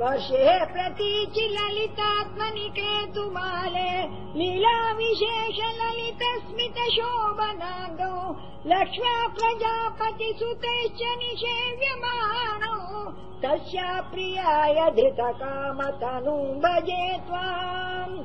वर्षे प्रतीचि ललितात्मनिकेतुमाले लीला विशेष ललितस्मित शोभनादो लक्ष्म्या प्रजापति सुतैश्च निषेव्यमानो। तस्या प्रियाय धृत भजे त्वाम्।